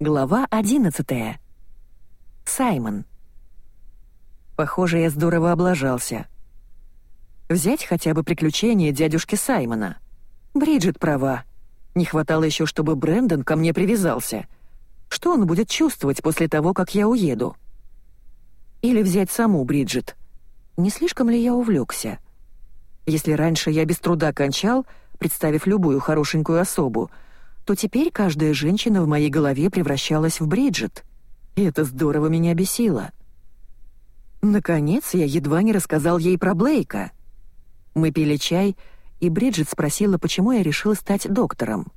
Глава 11. Саймон. Похоже, я здорово облажался. Взять хотя бы приключения дядюшки Саймона. Бриджит права. Не хватало еще, чтобы Брэндон ко мне привязался. Что он будет чувствовать после того, как я уеду? Или взять саму Бриджит. Не слишком ли я увлекся? Если раньше я без труда кончал, представив любую хорошенькую особу, то теперь каждая женщина в моей голове превращалась в Бриджит. И это здорово меня бесило. Наконец, я едва не рассказал ей про Блейка. Мы пили чай, и Бриджит спросила, почему я решил стать доктором.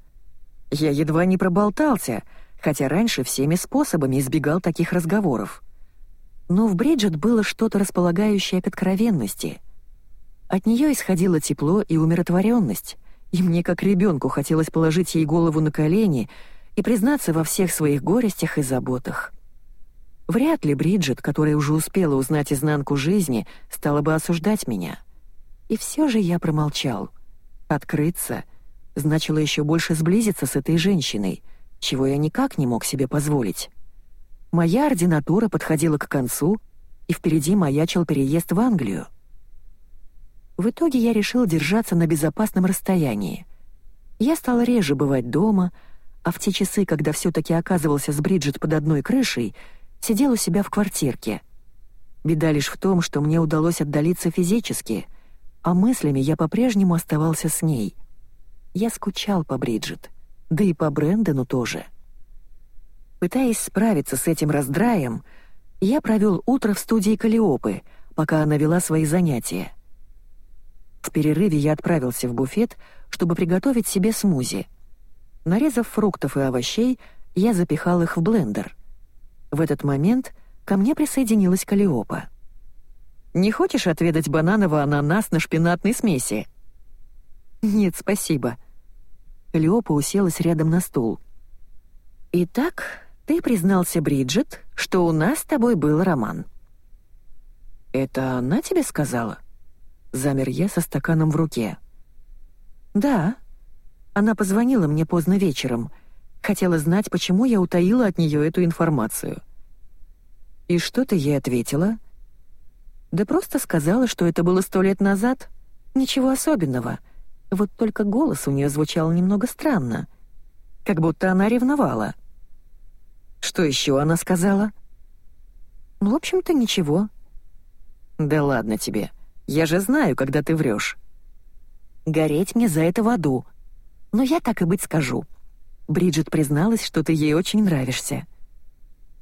Я едва не проболтался, хотя раньше всеми способами избегал таких разговоров. Но в Бриджит было что-то располагающее к откровенности — от нее исходило тепло и умиротворенность, и мне как ребенку хотелось положить ей голову на колени и признаться во всех своих горестях и заботах. Вряд ли Бриджит, которая уже успела узнать изнанку жизни, стала бы осуждать меня. И все же я промолчал. Открыться значило еще больше сблизиться с этой женщиной, чего я никак не мог себе позволить. Моя ординатура подходила к концу, и впереди маячил переезд в Англию. В итоге я решил держаться на безопасном расстоянии. Я стал реже бывать дома, а в те часы, когда все-таки оказывался с Бриджит под одной крышей, сидел у себя в квартирке. Беда лишь в том, что мне удалось отдалиться физически, а мыслями я по-прежнему оставался с ней. Я скучал по Бриджит, да и по Брэндону тоже. Пытаясь справиться с этим раздраем, я провел утро в студии Калиопы, пока она вела свои занятия. В перерыве я отправился в буфет, чтобы приготовить себе смузи. Нарезав фруктов и овощей, я запихал их в блендер. В этот момент ко мне присоединилась Калиопа. «Не хочешь отведать бананово-ананас на шпинатной смеси?» «Нет, спасибо». Калиопа уселась рядом на стул. «Итак, ты признался Бриджит, что у нас с тобой был роман». «Это она тебе сказала?» Замер я со стаканом в руке. «Да». Она позвонила мне поздно вечером. Хотела знать, почему я утаила от нее эту информацию. «И что ты ей ответила?» «Да просто сказала, что это было сто лет назад. Ничего особенного. Вот только голос у нее звучал немного странно. Как будто она ревновала». «Что еще она сказала?» «Ну, в общем-то, ничего». «Да ладно тебе», я же знаю, когда ты врешь. Гореть мне за это в аду. Но я так и быть скажу. Бриджит призналась, что ты ей очень нравишься.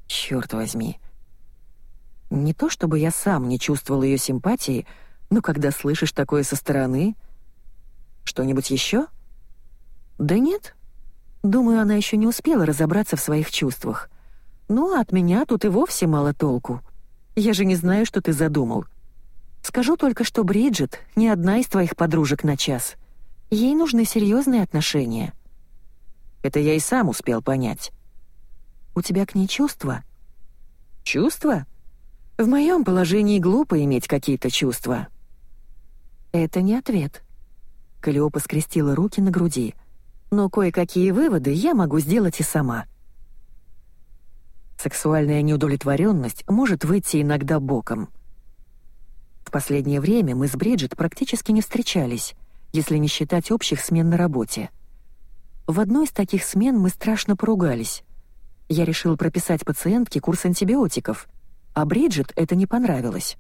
Черт возьми. Не то чтобы я сам не чувствовал ее симпатии, но когда слышишь такое со стороны... Что-нибудь еще? Да нет. Думаю, она еще не успела разобраться в своих чувствах. Ну, а от меня тут и вовсе мало толку. Я же не знаю, что ты задумал. Скажу только, что Бриджит не одна из твоих подружек на час. Ей нужны серьезные отношения. Это я и сам успел понять. У тебя к ней чувства? Чувства? В моем положении глупо иметь какие-то чувства. Это не ответ. Калиопа скрестила руки на груди. Но кое-какие выводы я могу сделать и сама. Сексуальная неудовлетворенность может выйти иногда боком — в последнее время мы с Бриджит практически не встречались, если не считать общих смен на работе. В одной из таких смен мы страшно поругались. Я решил прописать пациентке курс антибиотиков, а Бриджит это не понравилось.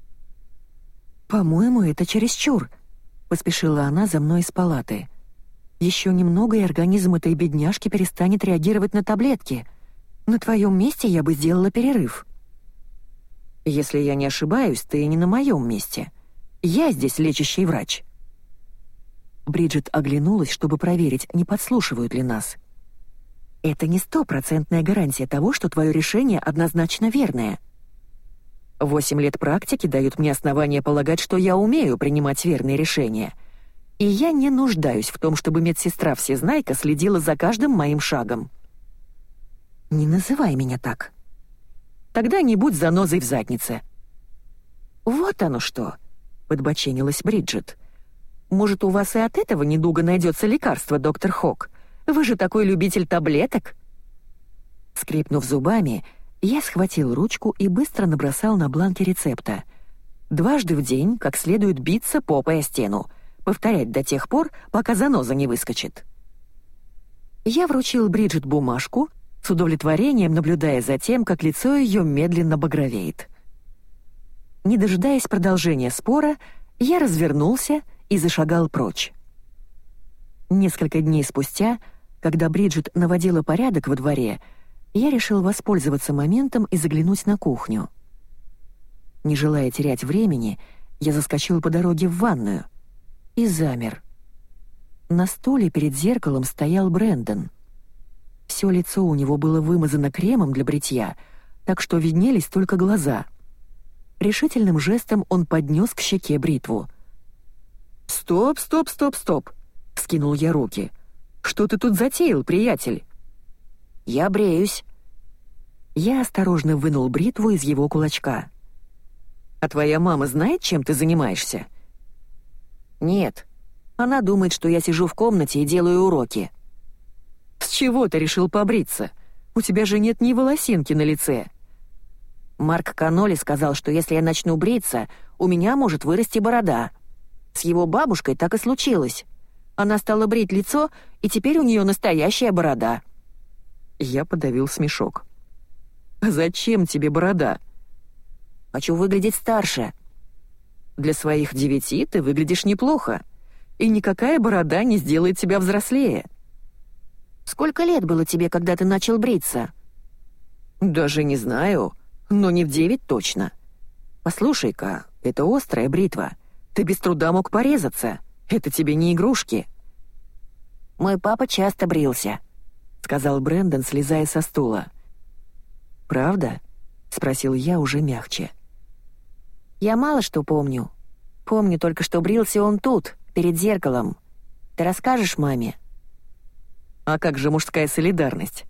«По-моему, это чересчур», — поспешила она за мной из палаты. «Еще немного, и организм этой бедняжки перестанет реагировать на таблетки. На твоем месте я бы сделала перерыв». Если я не ошибаюсь, ты не на моем месте. Я здесь лечащий врач». Бриджит оглянулась, чтобы проверить, не подслушивают ли нас. «Это не стопроцентная гарантия того, что твое решение однозначно верное. Восемь лет практики дают мне основания полагать, что я умею принимать верные решения. И я не нуждаюсь в том, чтобы медсестра-всезнайка следила за каждым моим шагом». «Не называй меня так», Тогда не будь занозой в заднице». «Вот оно что!» — подбоченилась Бриджит. «Может, у вас и от этого недуга найдется лекарство, доктор Хок? Вы же такой любитель таблеток!» Скрипнув зубами, я схватил ручку и быстро набросал на бланке рецепта. Дважды в день, как следует биться попой о стену, повторять до тех пор, пока заноза не выскочит. Я вручил Бриджит бумажку, с удовлетворением наблюдая за тем, как лицо ее медленно багровеет. Не дожидаясь продолжения спора, я развернулся и зашагал прочь. Несколько дней спустя, когда Бриджит наводила порядок во дворе, я решил воспользоваться моментом и заглянуть на кухню. Не желая терять времени, я заскочил по дороге в ванную и замер. На стуле перед зеркалом стоял Брэндон. Все лицо у него было вымазано кремом для бритья, так что виднелись только глаза. Решительным жестом он поднес к щеке бритву. «Стоп, стоп, стоп, стоп!» — скинул я руки. «Что ты тут затеял, приятель?» «Я бреюсь». Я осторожно вынул бритву из его кулачка. «А твоя мама знает, чем ты занимаешься?» «Нет. Она думает, что я сижу в комнате и делаю уроки». «С чего ты решил побриться? У тебя же нет ни волосинки на лице». Марк Каноли сказал, что если я начну бриться, у меня может вырасти борода. С его бабушкой так и случилось. Она стала брить лицо, и теперь у нее настоящая борода. Я подавил смешок. «Зачем тебе борода?» «Хочу выглядеть старше». «Для своих девяти ты выглядишь неплохо, и никакая борода не сделает тебя взрослее». «Сколько лет было тебе, когда ты начал бриться?» «Даже не знаю, но не в девять точно. Послушай-ка, это острая бритва. Ты без труда мог порезаться. Это тебе не игрушки». «Мой папа часто брился», — сказал Брэндон, слезая со стула. «Правда?» — спросил я уже мягче. «Я мало что помню. Помню только, что брился он тут, перед зеркалом. Ты расскажешь маме?» «А как же мужская солидарность?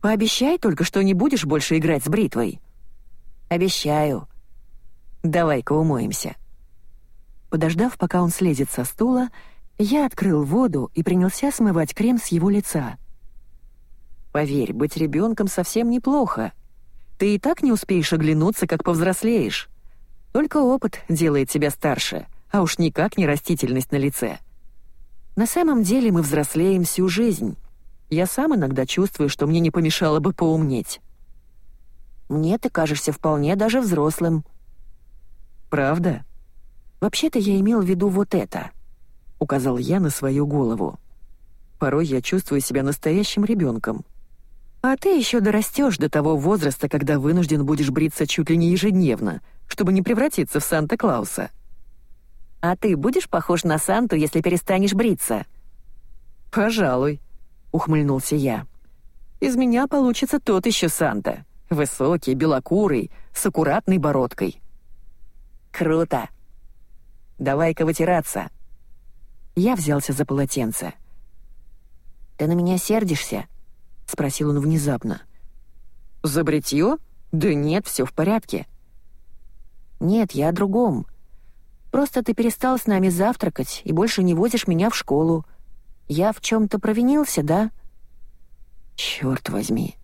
Пообещай только, что не будешь больше играть с бритвой». «Обещаю». «Давай-ка умоемся». Подождав, пока он слезет со стула, я открыл воду и принялся смывать крем с его лица. «Поверь, быть ребенком совсем неплохо. Ты и так не успеешь оглянуться, как повзрослеешь. Только опыт делает тебя старше, а уж никак не растительность на лице. На самом деле мы взрослеем всю жизнь. Я сам иногда чувствую, что мне не помешало бы поумнеть». «Мне ты кажешься вполне даже взрослым». «Правда?» «Вообще-то я имел в виду вот это», — указал я на свою голову. «Порой я чувствую себя настоящим ребенком. А ты еще дорастешь до того возраста, когда вынужден будешь бриться чуть ли не ежедневно, чтобы не превратиться в Санта-Клауса». «А ты будешь похож на Санту, если перестанешь бриться?» «Пожалуй», — ухмыльнулся я. «Из меня получится тот еще Санта. Высокий, белокурый, с аккуратной бородкой». «Круто!» Давай-ка вытираться». Я взялся за полотенце. «Ты на меня сердишься?» — спросил он внезапно. «За бритье? Да нет, все в порядке». «Нет, я о другом. Просто ты перестал с нами завтракать и больше не возишь меня в школу. Я в чем-то провинился, да?» Черт возьми.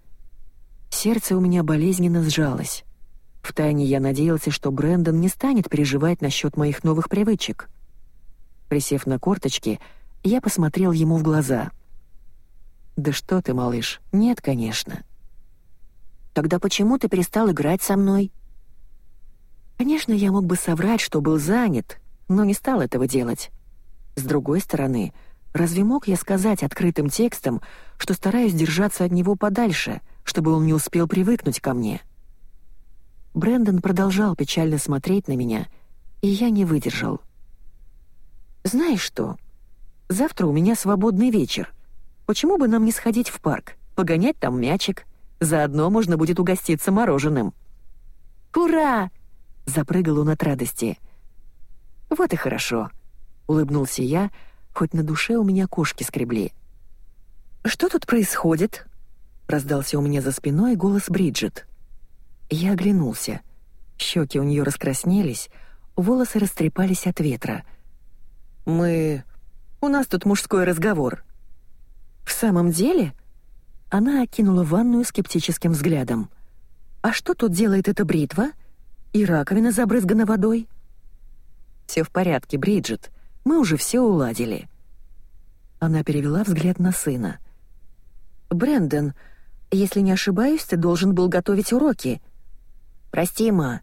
Сердце у меня болезненно сжалось. Втайне я надеялся, что Брэндон не станет переживать насчет моих новых привычек. Присев на корточки, я посмотрел ему в глаза. «Да что ты, малыш, нет, конечно». «Тогда почему ты перестал играть со мной?» Конечно, я мог бы соврать, что был занят, но не стал этого делать. С другой стороны, разве мог я сказать открытым текстом, что стараюсь держаться от него подальше, чтобы он не успел привыкнуть ко мне?» Брэндон продолжал печально смотреть на меня, и я не выдержал. «Знаешь что? Завтра у меня свободный вечер. Почему бы нам не сходить в парк, погонять там мячик? Заодно можно будет угоститься мороженым». «Ура!» — запрыгал он от радости. «Вот и хорошо», — улыбнулся я, хоть на душе у меня кошки скребли. «Что тут происходит?» — раздался у меня за спиной голос Бриджит. Я оглянулся. Щеки у нее раскраснелись, волосы растрепались от ветра. «Мы... У нас тут мужской разговор». «В самом деле?» Она окинула ванную скептическим взглядом. «А что тут делает эта бритва? И раковина забрызгана водой?» «Все в порядке, Бриджит. Мы уже все уладили». Она перевела взгляд на сына. «Брэндон, если не ошибаюсь, ты должен был готовить уроки». «Прости, ма».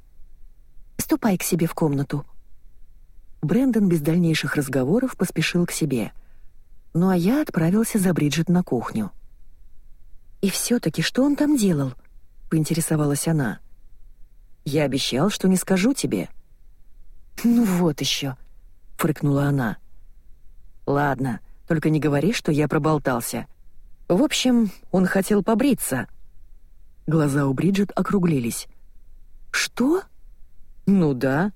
«Ступай к себе в комнату». Брэндон без дальнейших разговоров поспешил к себе. Ну а я отправился за Бриджит на кухню. «И все-таки что он там делал?» — поинтересовалась она. «Я обещал, что не скажу тебе». «Ну вот еще», — фыркнула она. «Ладно, только не говори, что я проболтался. В общем, он хотел побриться». Глаза у Бриджит округлились. «Что?» «Ну да».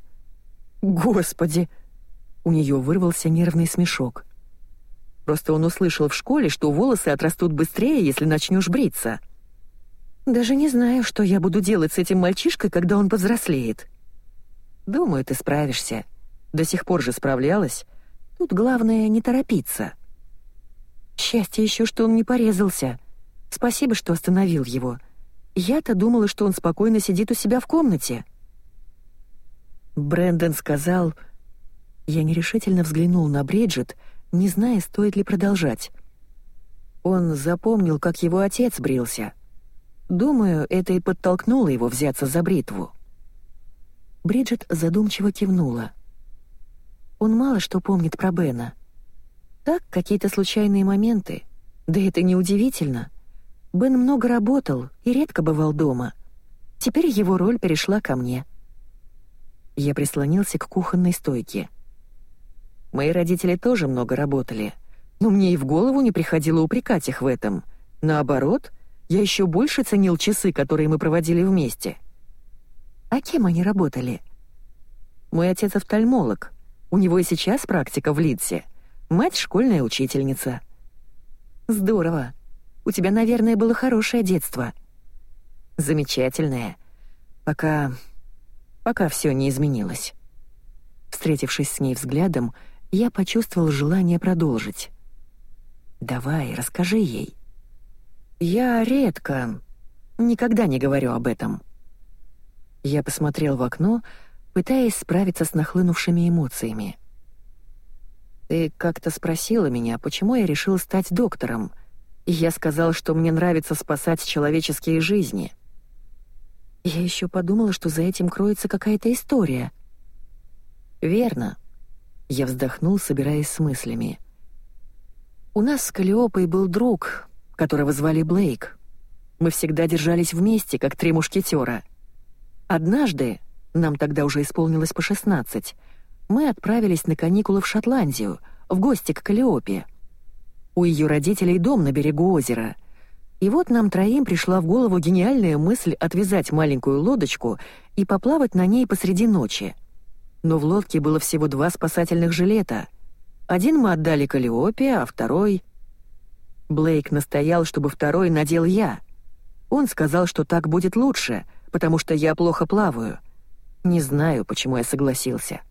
«Господи!» У нее вырвался нервный смешок. Просто он услышал в школе, что волосы отрастут быстрее, если начнешь бриться. Даже не знаю, что я буду делать с этим мальчишкой, когда он повзрослеет. Думаю, ты справишься. До сих пор же справлялась. Тут главное не торопиться. Счастье еще, что он не порезался. Спасибо, что остановил его. Я-то думала, что он спокойно сидит у себя в комнате. Брэндон сказал... Я нерешительно взглянул на Бриджит, не зная, стоит ли продолжать. Он запомнил, как его отец брился. Думаю, это и подтолкнуло его взяться за бритву. Бриджит задумчиво кивнула. Он мало что помнит про Бена. Так, какие-то случайные моменты. Да это не удивительно. Бен много работал и редко бывал дома. Теперь его роль перешла ко мне. Я прислонился к кухонной стойке. Мои родители тоже много работали, но мне и в голову не приходило упрекать их в этом. Наоборот, я еще больше ценил часы, которые мы проводили вместе. А кем они работали? Мой отец офтальмолог. У него и сейчас практика в Лидсе. Мать — школьная учительница. Здорово. У тебя, наверное, было хорошее детство. Замечательное. Пока... пока все не изменилось. Встретившись с ней взглядом, я почувствовал желание продолжить. «Давай, расскажи ей». «Я редко, никогда не говорю об этом». Я посмотрел в окно, пытаясь справиться с нахлынувшими эмоциями. «Ты как-то спросила меня, почему я решил стать доктором, и я сказал, что мне нравится спасать человеческие жизни». Я еще подумала, что за этим кроется какая-то история. «Верно», я вздохнул, собираясь с мыслями. «У нас с Калиопой был друг, которого звали Блейк. Мы всегда держались вместе, как три мушкетера. Однажды, нам тогда уже исполнилось по 16, мы отправились на каникулы в Шотландию, в гости к Калиопе. У ее родителей дом на берегу озера. И вот нам троим пришла в голову гениальная мысль отвязать маленькую лодочку и поплавать на ней посреди ночи — но в лодке было всего два спасательных жилета. Один мы отдали Калиопе, а второй... Блейк настоял, чтобы второй надел я. Он сказал, что так будет лучше, потому что я плохо плаваю. Не знаю, почему я согласился.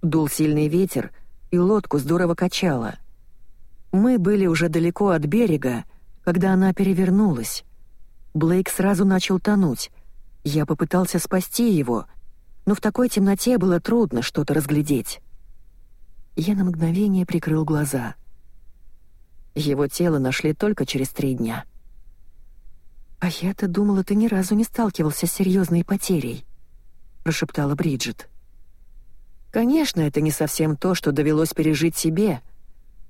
Дул сильный ветер, и лодку здорово качало. Мы были уже далеко от берега, когда она перевернулась. Блейк сразу начал тонуть. Я попытался спасти его — но в такой темноте было трудно что-то разглядеть. Я на мгновение прикрыл глаза. Его тело нашли только через три дня. «А я-то думала, ты ни разу не сталкивался с серьезной потерей», — прошептала Бриджит. «Конечно, это не совсем то, что довелось пережить себе,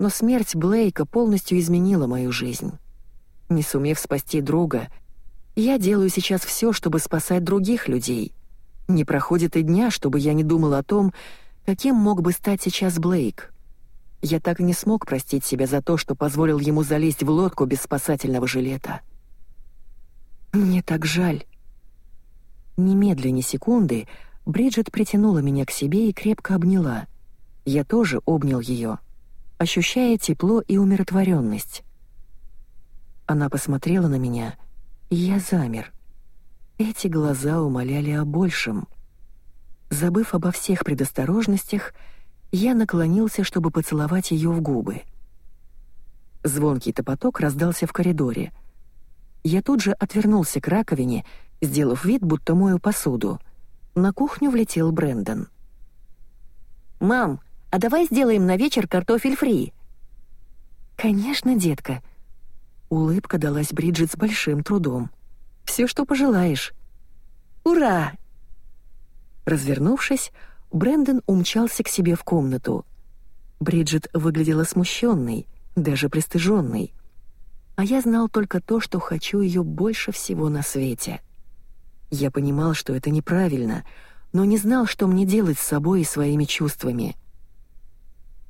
но смерть Блейка полностью изменила мою жизнь. Не сумев спасти друга, я делаю сейчас все, чтобы спасать других людей, не проходит и дня, чтобы я не думал о том, каким мог бы стать сейчас Блейк. Я так и не смог простить себя за то, что позволил ему залезть в лодку без спасательного жилета. Мне так жаль. Немедленно ни секунды Бриджит притянула меня к себе и крепко обняла. Я тоже обнял ее, ощущая тепло и умиротворенность. Она посмотрела на меня, и я замер — эти глаза умоляли о большем. Забыв обо всех предосторожностях, я наклонился, чтобы поцеловать ее в губы. Звонкий топоток раздался в коридоре. Я тут же отвернулся к раковине, сделав вид, будто мою посуду. На кухню влетел Брэндон. «Мам, а давай сделаем на вечер картофель фри?» «Конечно, детка». Улыбка далась Бриджит с большим трудом. «Все, что пожелаешь». «Ура!» Развернувшись, Брэндон умчался к себе в комнату. Бриджит выглядела смущенной, даже пристыженной. А я знал только то, что хочу ее больше всего на свете. Я понимал, что это неправильно, но не знал, что мне делать с собой и своими чувствами.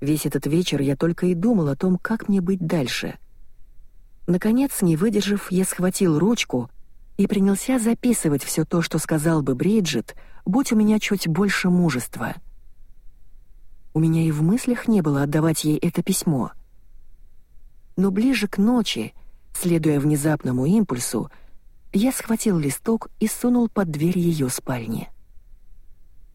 Весь этот вечер я только и думал о том, как мне быть дальше. Наконец, не выдержав, я схватил ручку и принялся записывать все то, что сказал бы Бриджит, будь у меня чуть больше мужества. У меня и в мыслях не было отдавать ей это письмо. Но ближе к ночи, следуя внезапному импульсу, я схватил листок и сунул под дверь ее спальни.